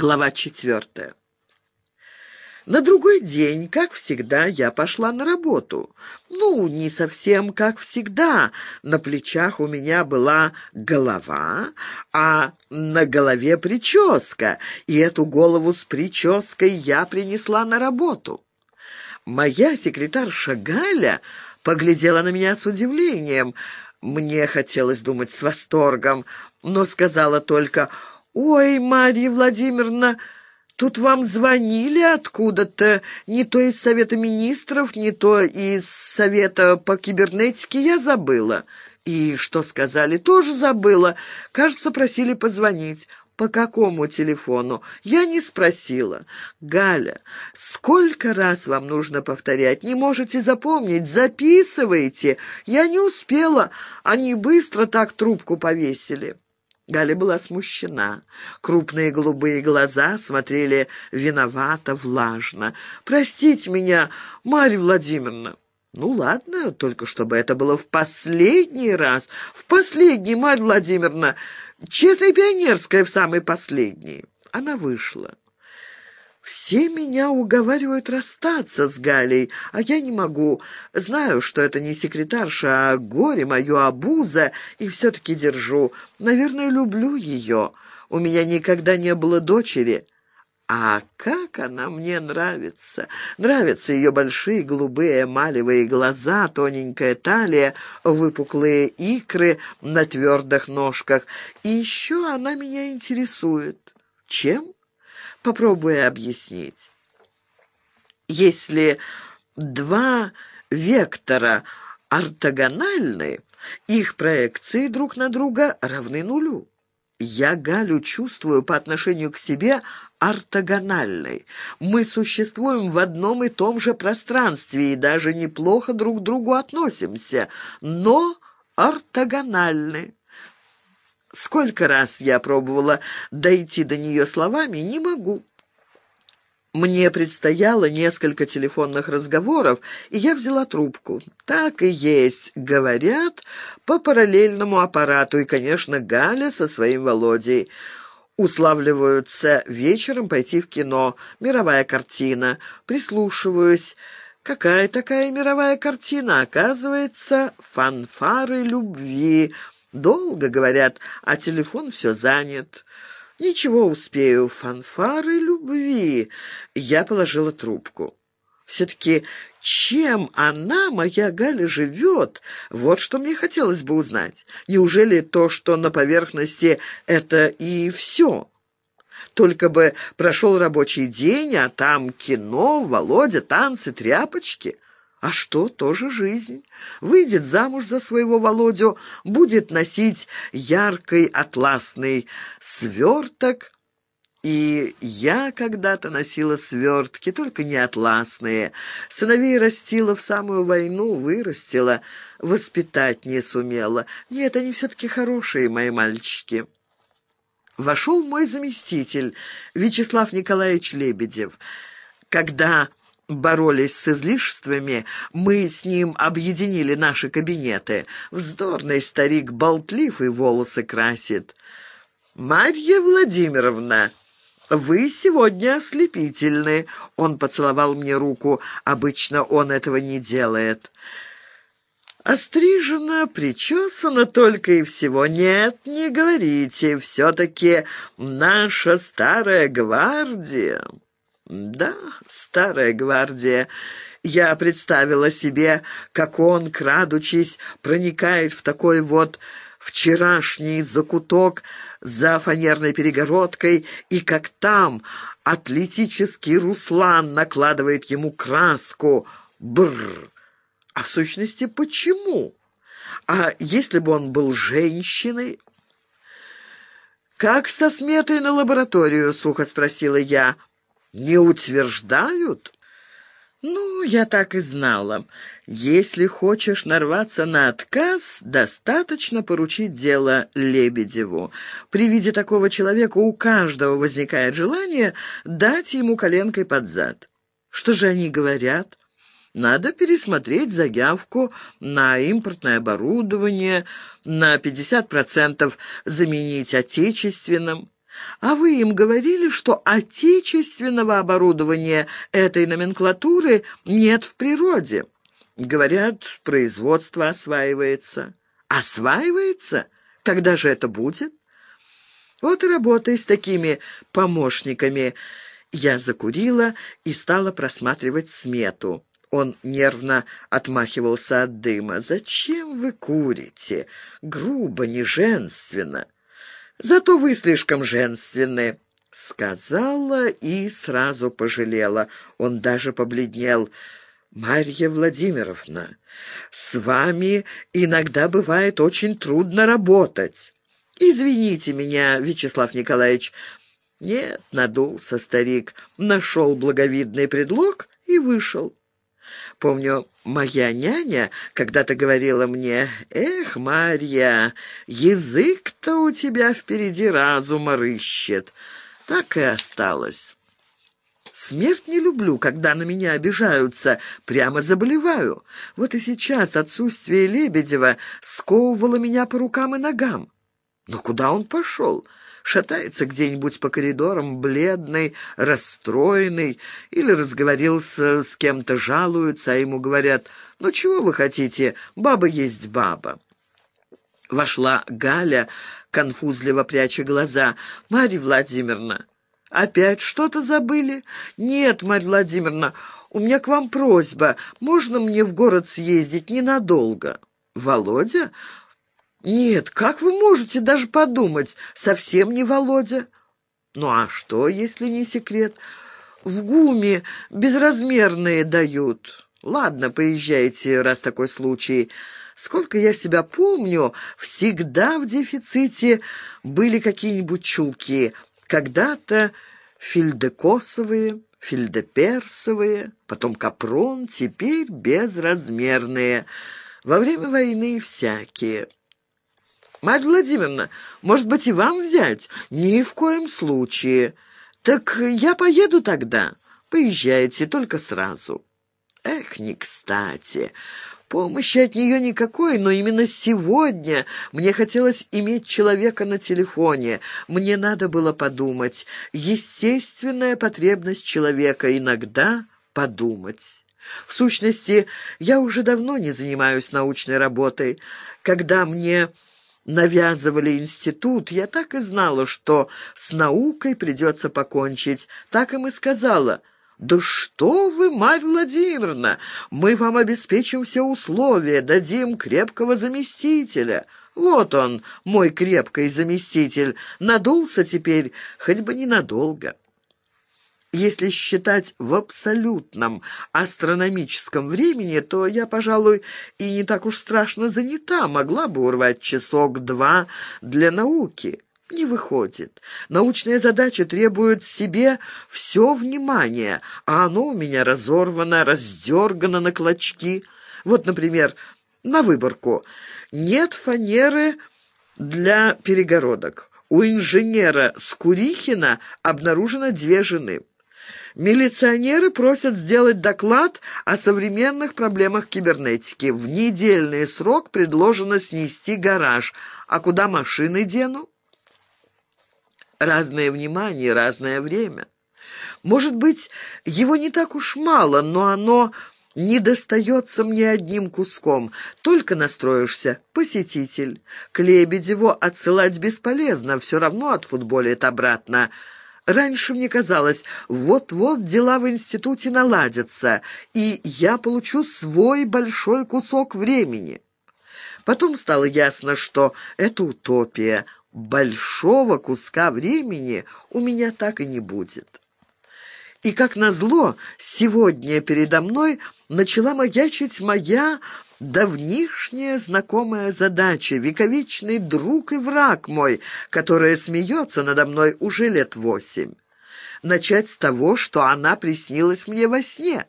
Глава четвертая. На другой день, как всегда, я пошла на работу. Ну, не совсем как всегда. На плечах у меня была голова, а на голове прическа, и эту голову с прической я принесла на работу. Моя секретарша Галя поглядела на меня с удивлением. Мне хотелось думать с восторгом, но сказала только «Ой, Марья Владимировна, тут вам звонили откуда-то, не то из Совета Министров, не то из Совета по кибернетике, я забыла». И что сказали, тоже забыла. Кажется, просили позвонить. По какому телефону? Я не спросила. Галя, сколько раз вам нужно повторять? Не можете запомнить? Записывайте. Я не успела. Они быстро так трубку повесили. Галя была смущена. Крупные голубые глаза смотрели виновато, влажно. «Простите меня, Марья Владимировна». «Ну ладно, только чтобы это было в последний раз. В последний, Марья Владимировна. Честная пионерская в самый последний». Она вышла. Все меня уговаривают расстаться с Галей, а я не могу. Знаю, что это не секретарша, а горе мое обуза, и все-таки держу. Наверное, люблю ее. У меня никогда не было дочери. А как она мне нравится! Нравятся ее большие голубые эмалевые глаза, тоненькая талия, выпуклые икры на твердых ножках. И еще она меня интересует. Чем? Попробую объяснить. Если два вектора ортогональны, их проекции друг на друга равны нулю. Я Галю чувствую по отношению к себе ортогональной. Мы существуем в одном и том же пространстве и даже неплохо друг к другу относимся, но ортогональны. Сколько раз я пробовала дойти до нее словами, не могу. Мне предстояло несколько телефонных разговоров, и я взяла трубку. Так и есть, говорят, по параллельному аппарату, и, конечно, Галя со своим Володей. Уславливаются вечером пойти в кино, мировая картина. Прислушиваюсь. Какая такая мировая картина? Оказывается, фанфары любви — Долго говорят, а телефон все занят. Ничего успею, фанфары любви. Я положила трубку. Все-таки чем она, моя Галя, живет? Вот что мне хотелось бы узнать. Неужели то, что на поверхности, это и все? Только бы прошел рабочий день, а там кино, Володя, танцы, тряпочки — а что, тоже жизнь. Выйдет замуж за своего Володю, будет носить яркий атласный сверток. И я когда-то носила свертки, только не атласные. Сыновей растила в самую войну, вырастила, воспитать не сумела. Нет, они все-таки хорошие, мои мальчики. Вошел мой заместитель, Вячеслав Николаевич Лебедев. Когда боролись с излишествами, мы с ним объединили наши кабинеты. Вздорный старик болтлив и волосы красит. «Марья Владимировна!» «Вы сегодня ослепительны!» Он поцеловал мне руку. Обычно он этого не делает. «Острижена, причесана только и всего. Нет, не говорите, все-таки наша старая гвардия». Да, старая гвардия. Я представила себе, как он, крадучись, проникает в такой вот вчерашний закуток за фанерной перегородкой, и как там атлетический Руслан накладывает ему краску. Бррр! А в сущности, почему? А если бы он был женщиной? «Как со сметой на лабораторию?» — сухо спросила я. «Не утверждают?» «Ну, я так и знала. Если хочешь нарваться на отказ, достаточно поручить дело Лебедеву. При виде такого человека у каждого возникает желание дать ему коленкой под зад. Что же они говорят?» Надо пересмотреть заявку на импортное оборудование, на 50% заменить отечественным. А вы им говорили, что отечественного оборудования этой номенклатуры нет в природе. Говорят, производство осваивается. Осваивается? Когда же это будет? Вот и работай с такими помощниками. Я закурила и стала просматривать смету. Он нервно отмахивался от дыма. «Зачем вы курите? Грубо, не женственно. Зато вы слишком женственны». Сказала и сразу пожалела. Он даже побледнел. «Марья Владимировна, с вами иногда бывает очень трудно работать. Извините меня, Вячеслав Николаевич». «Нет», — надулся старик, нашел благовидный предлог и вышел. Помню, моя няня когда-то говорила мне, «Эх, Марья, язык-то у тебя впереди разума рыщет». Так и осталось. Смерть не люблю, когда на меня обижаются, прямо заболеваю. Вот и сейчас отсутствие Лебедева сковывало меня по рукам и ногам. Но куда он пошел?» Шатается где-нибудь по коридорам, бледный, расстроенный, или разговорился с кем-то, жалуется, а ему говорят, «Ну чего вы хотите? Баба есть баба». Вошла Галя, конфузливо пряча глаза. «Марья Владимировна, опять что-то забыли?» «Нет, Марья Владимировна, у меня к вам просьба. Можно мне в город съездить ненадолго?» «Володя? «Нет, как вы можете даже подумать? Совсем не Володя». «Ну а что, если не секрет? В ГУМе безразмерные дают. Ладно, поезжайте, раз такой случай. Сколько я себя помню, всегда в дефиците были какие-нибудь чулки. Когда-то фильдекосовые, фильдеперсовые, потом капрон, теперь безразмерные. Во время войны всякие». «Мать Владимировна, может быть, и вам взять?» «Ни в коем случае». «Так я поеду тогда». «Поезжайте, только сразу». «Эх, не кстати». Помощи от нее никакой, но именно сегодня мне хотелось иметь человека на телефоне. Мне надо было подумать. Естественная потребность человека иногда подумать. В сущности, я уже давно не занимаюсь научной работой. Когда мне навязывали институт, я так и знала, что с наукой придется покончить. Так им и сказала. «Да что вы, Марья Владимировна, мы вам обеспечим все условия, дадим крепкого заместителя». Вот он, мой крепкий заместитель, надулся теперь, хоть бы ненадолго. Если считать в абсолютном астрономическом времени, то я, пожалуй, и не так уж страшно занята, могла бы урвать часок-два для науки. Не выходит. Научная задача требует себе все внимание, а оно у меня разорвано, раздергано на клочки. Вот, например, на выборку. Нет фанеры для перегородок. У инженера Скурихина обнаружено две жены. Милиционеры просят сделать доклад о современных проблемах кибернетики. В недельный срок предложено снести гараж. А куда машины дену? Разное внимание, разное время. Может быть, его не так уж мало, но оно не достается мне одним куском. Только настроишься, посетитель. К Лебедеву отсылать бесполезно, все равно отфутболит обратно. Раньше мне казалось, вот-вот дела в институте наладятся, и я получу свой большой кусок времени. Потом стало ясно, что это утопия. Большого куска времени у меня так и не будет. И, как назло, сегодня передо мной начала маячить моя давнишняя знакомая задача, вековечный друг и враг мой, которая смеется надо мной уже лет восемь. Начать с того, что она приснилась мне во сне.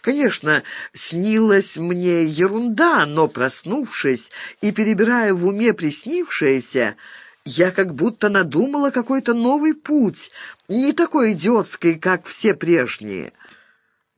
Конечно, снилась мне ерунда, но, проснувшись и перебирая в уме приснившееся, я как будто надумала какой-то новый путь, не такой идиотский, как все прежние.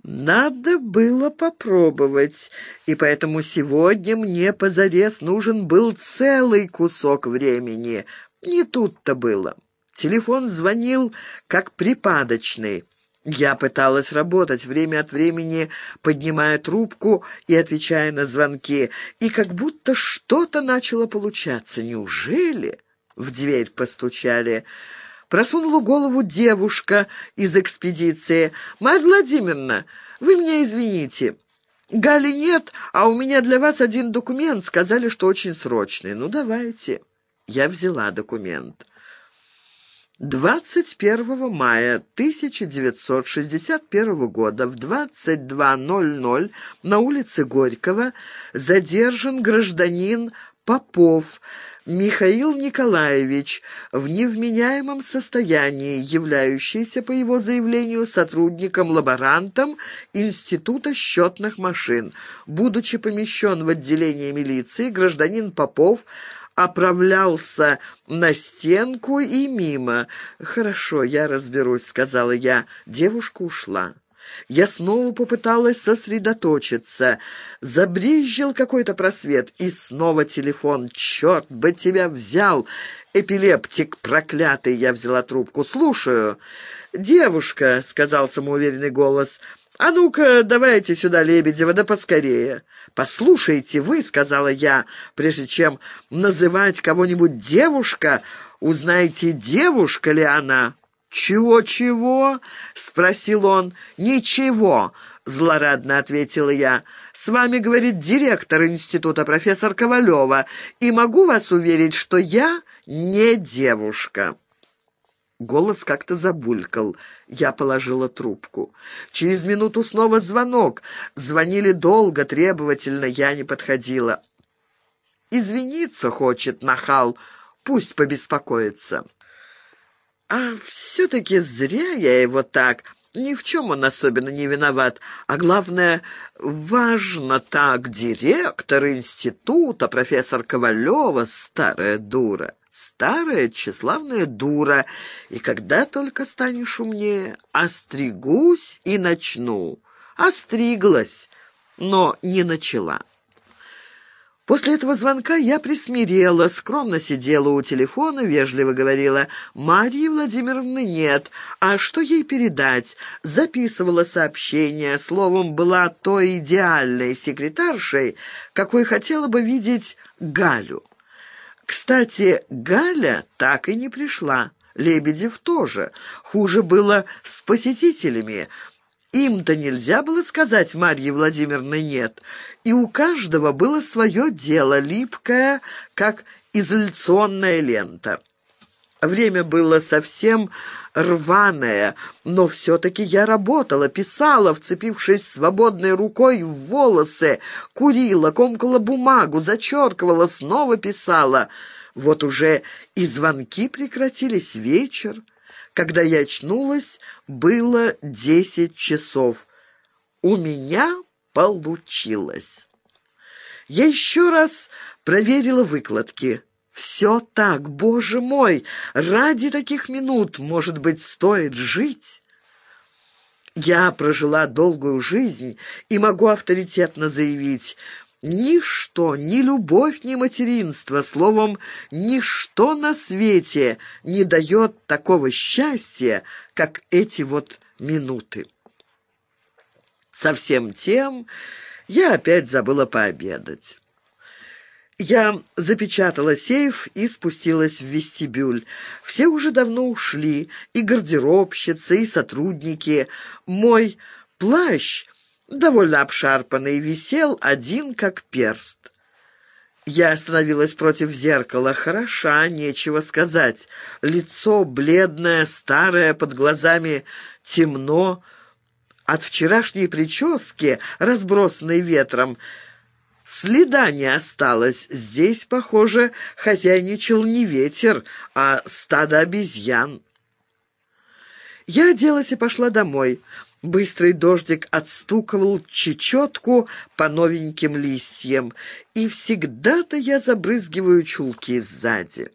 Надо было попробовать, и поэтому сегодня мне позарез нужен был целый кусок времени. Не тут-то было. Телефон звонил как припадочный. Я пыталась работать, время от времени поднимая трубку и отвечая на звонки, и как будто что-то начало получаться. Неужели? В дверь постучали. Просунула голову девушка из экспедиции. «Марья Владимировна, вы меня извините». «Гали нет, а у меня для вас один документ. Сказали, что очень срочный. Ну, давайте». Я взяла документ. 21 мая 1961 года в 22.00 на улице Горького задержан гражданин Попов Михаил Николаевич в невменяемом состоянии, являющийся, по его заявлению, сотрудником-лаборантом Института счетных машин. Будучи помещен в отделение милиции, гражданин Попов оправлялся на стенку и мимо. «Хорошо, я разберусь», — сказала я. Девушка ушла. Я снова попыталась сосредоточиться. Забрезжил какой-то просвет, и снова телефон. «Черт бы тебя взял!» «Эпилептик проклятый!» Я взяла трубку. «Слушаю». «Девушка», — сказал самоуверенный голос, — «А ну-ка, давайте сюда Лебедева, да поскорее». «Послушайте вы», — сказала я, прежде чем называть кого-нибудь девушка, узнаете, девушка ли она. «Чего-чего?» — спросил он. «Ничего», — злорадно ответила я. «С вами, — говорит директор института, профессор Ковалева, и могу вас уверить, что я не девушка». Голос как-то забулькал. Я положила трубку. Через минуту снова звонок. Звонили долго, требовательно, я не подходила. «Извиниться хочет, нахал, пусть побеспокоится». А все-таки зря я его так. Ни в чем он особенно не виноват. А главное, важно так, директор института, профессор Ковалева, старая дура старая тщеславная дура, и когда только станешь умнее, остригусь и начну. Остриглась, но не начала. После этого звонка я присмирела, скромно сидела у телефона, вежливо говорила «Марьи Владимировны нет, а что ей передать?» Записывала сообщение, словом, была той идеальной секретаршей, какой хотела бы видеть Галю. Кстати, Галя так и не пришла. Лебедев тоже. Хуже было с посетителями. Им-то нельзя было сказать Марье Владимировне «нет». И у каждого было свое дело, липкое, как изоляционная лента. Время было совсем рваное, но все-таки я работала, писала, вцепившись свободной рукой в волосы, курила, комкала бумагу, зачеркивала, снова писала. Вот уже и звонки прекратились вечер. Когда я очнулась, было десять часов. У меня получилось. Я еще раз проверила выкладки. Все так, боже мой, ради таких минут, может быть, стоит жить? Я прожила долгую жизнь и могу авторитетно заявить, ничто, ни любовь, ни материнство, словом, ничто на свете не дает такого счастья, как эти вот минуты. Совсем тем я опять забыла пообедать. Я запечатала сейф и спустилась в вестибюль. Все уже давно ушли, и гардеробщицы, и сотрудники. Мой плащ, довольно обшарпанный, висел один как перст. Я остановилась против зеркала. Хороша, нечего сказать. Лицо бледное, старое, под глазами темно. От вчерашней прически, разбросанной ветром, Следа не осталось. Здесь, похоже, хозяйничал не ветер, а стадо обезьян. Я оделась и пошла домой. Быстрый дождик отстукивал чечетку по новеньким листьям, и всегда-то я забрызгиваю чулки сзади.